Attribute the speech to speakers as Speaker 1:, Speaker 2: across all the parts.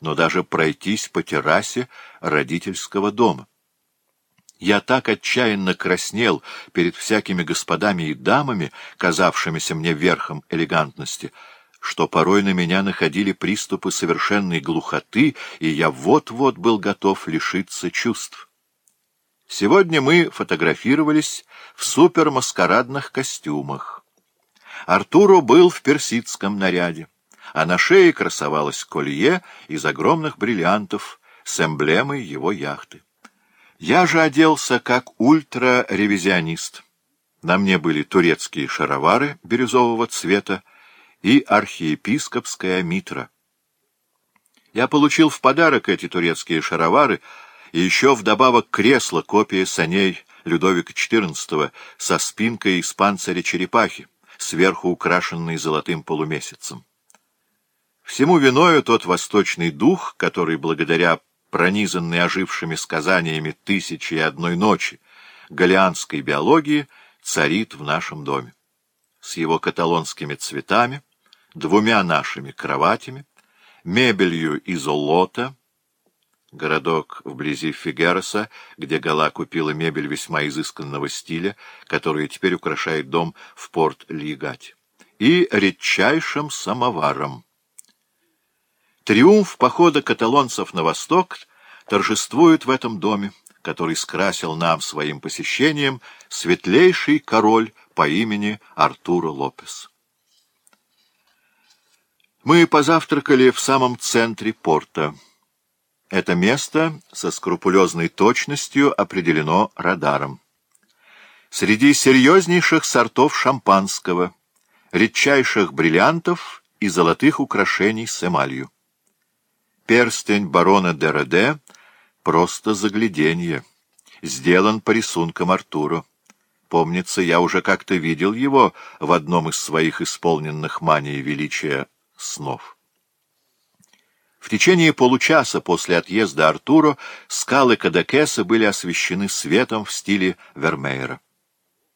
Speaker 1: но даже пройтись по террасе родительского дома. Я так отчаянно краснел перед всякими господами и дамами, казавшимися мне верхом элегантности, что порой на меня находили приступы совершенной глухоты, и я вот-вот был готов лишиться чувств. Сегодня мы фотографировались в супермаскарадных костюмах. Артуру был в персидском наряде а на шее красовалось колье из огромных бриллиантов с эмблемой его яхты. Я же оделся как ультраревизионист. На мне были турецкие шаровары бирюзового цвета и архиепископская митра. Я получил в подарок эти турецкие шаровары и еще вдобавок кресло копии саней Людовика XIV со спинкой из панциря черепахи, сверху украшенной золотым полумесяцем. Всему виною тот восточный дух, который, благодаря пронизанной ожившими сказаниями «Тысячи и одной ночи» галианской биологии, царит в нашем доме. С его каталонскими цветами, двумя нашими кроватями, мебелью из олота, городок вблизи Фигероса, где Гала купила мебель весьма изысканного стиля, которую теперь украшает дом в порт Лигать, и редчайшим самоваром. Триумф похода каталонцев на восток торжествует в этом доме, который скрасил нам своим посещением светлейший король по имени Артура Лопес. Мы позавтракали в самом центре порта. Это место со скрупулезной точностью определено радаром. Среди серьезнейших сортов шампанского, редчайших бриллиантов и золотых украшений с эмалью перстень барона Дереде — просто загляденье. Сделан по рисункам Артура. Помнится, я уже как-то видел его в одном из своих исполненных мании величия снов. В течение получаса после отъезда Артуро скалы Кадакеса были освещены светом в стиле Вермеера.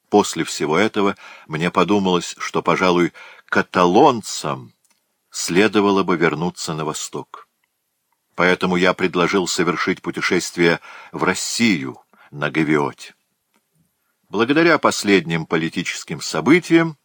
Speaker 1: После всего этого мне подумалось, что, пожалуй, каталонцам следовало бы вернуться на восток. Поэтому я предложил совершить путешествие в Россию на Гавиоте. Благодаря последним политическим событиям,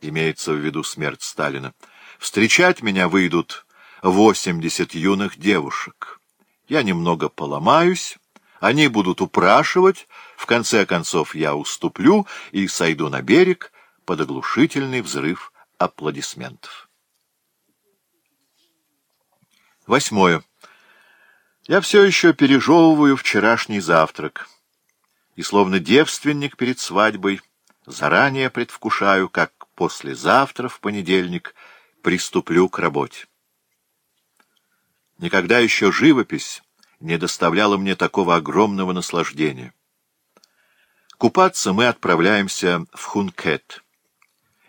Speaker 1: имеется в виду смерть Сталина, встречать меня выйдут 80 юных девушек. Я немного поломаюсь, они будут упрашивать, в конце концов я уступлю и сойду на берег под оглушительный взрыв аплодисментов. Восьмое. Я все еще пережевываю вчерашний завтрак. И словно девственник перед свадьбой, заранее предвкушаю, как послезавтра, в понедельник, приступлю к работе. Никогда еще живопись не доставляла мне такого огромного наслаждения. Купаться мы отправляемся в Хункет,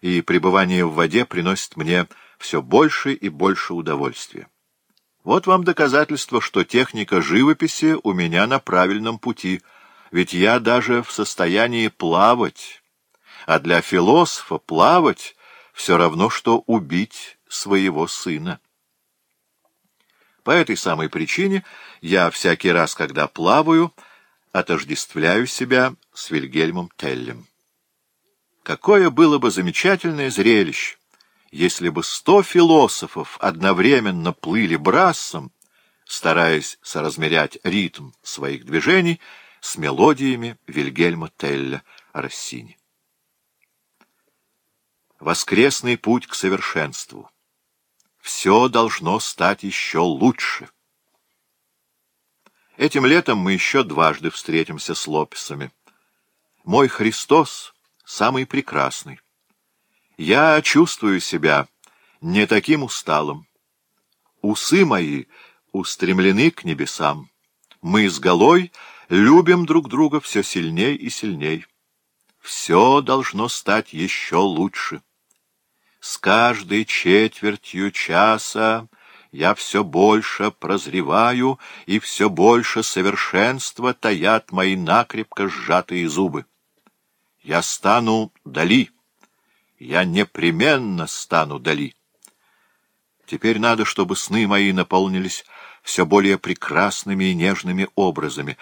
Speaker 1: и пребывание в воде приносит мне все больше и больше удовольствия. Вот вам доказательство, что техника живописи у меня на правильном пути, ведь я даже в состоянии плавать. А для философа плавать все равно, что убить своего сына. По этой самой причине я всякий раз, когда плаваю, отождествляю себя с Вильгельмом Теллем. Какое было бы замечательное зрелище! Если бы сто философов одновременно плыли брассом, стараясь соразмерять ритм своих движений с мелодиями Вильгельма Телля Россини. Воскресный путь к совершенству. Все должно стать еще лучше. Этим летом мы еще дважды встретимся с Лопесами. Мой Христос самый прекрасный. Я чувствую себя не таким усталым. Усы мои устремлены к небесам. Мы с Голой любим друг друга все сильней и сильней. Все должно стать еще лучше. С каждой четвертью часа я все больше прозреваю, и все больше совершенства таят мои накрепко сжатые зубы. Я стану Дали. Я непременно стану Дали. Теперь надо, чтобы сны мои наполнились все более прекрасными и нежными образами,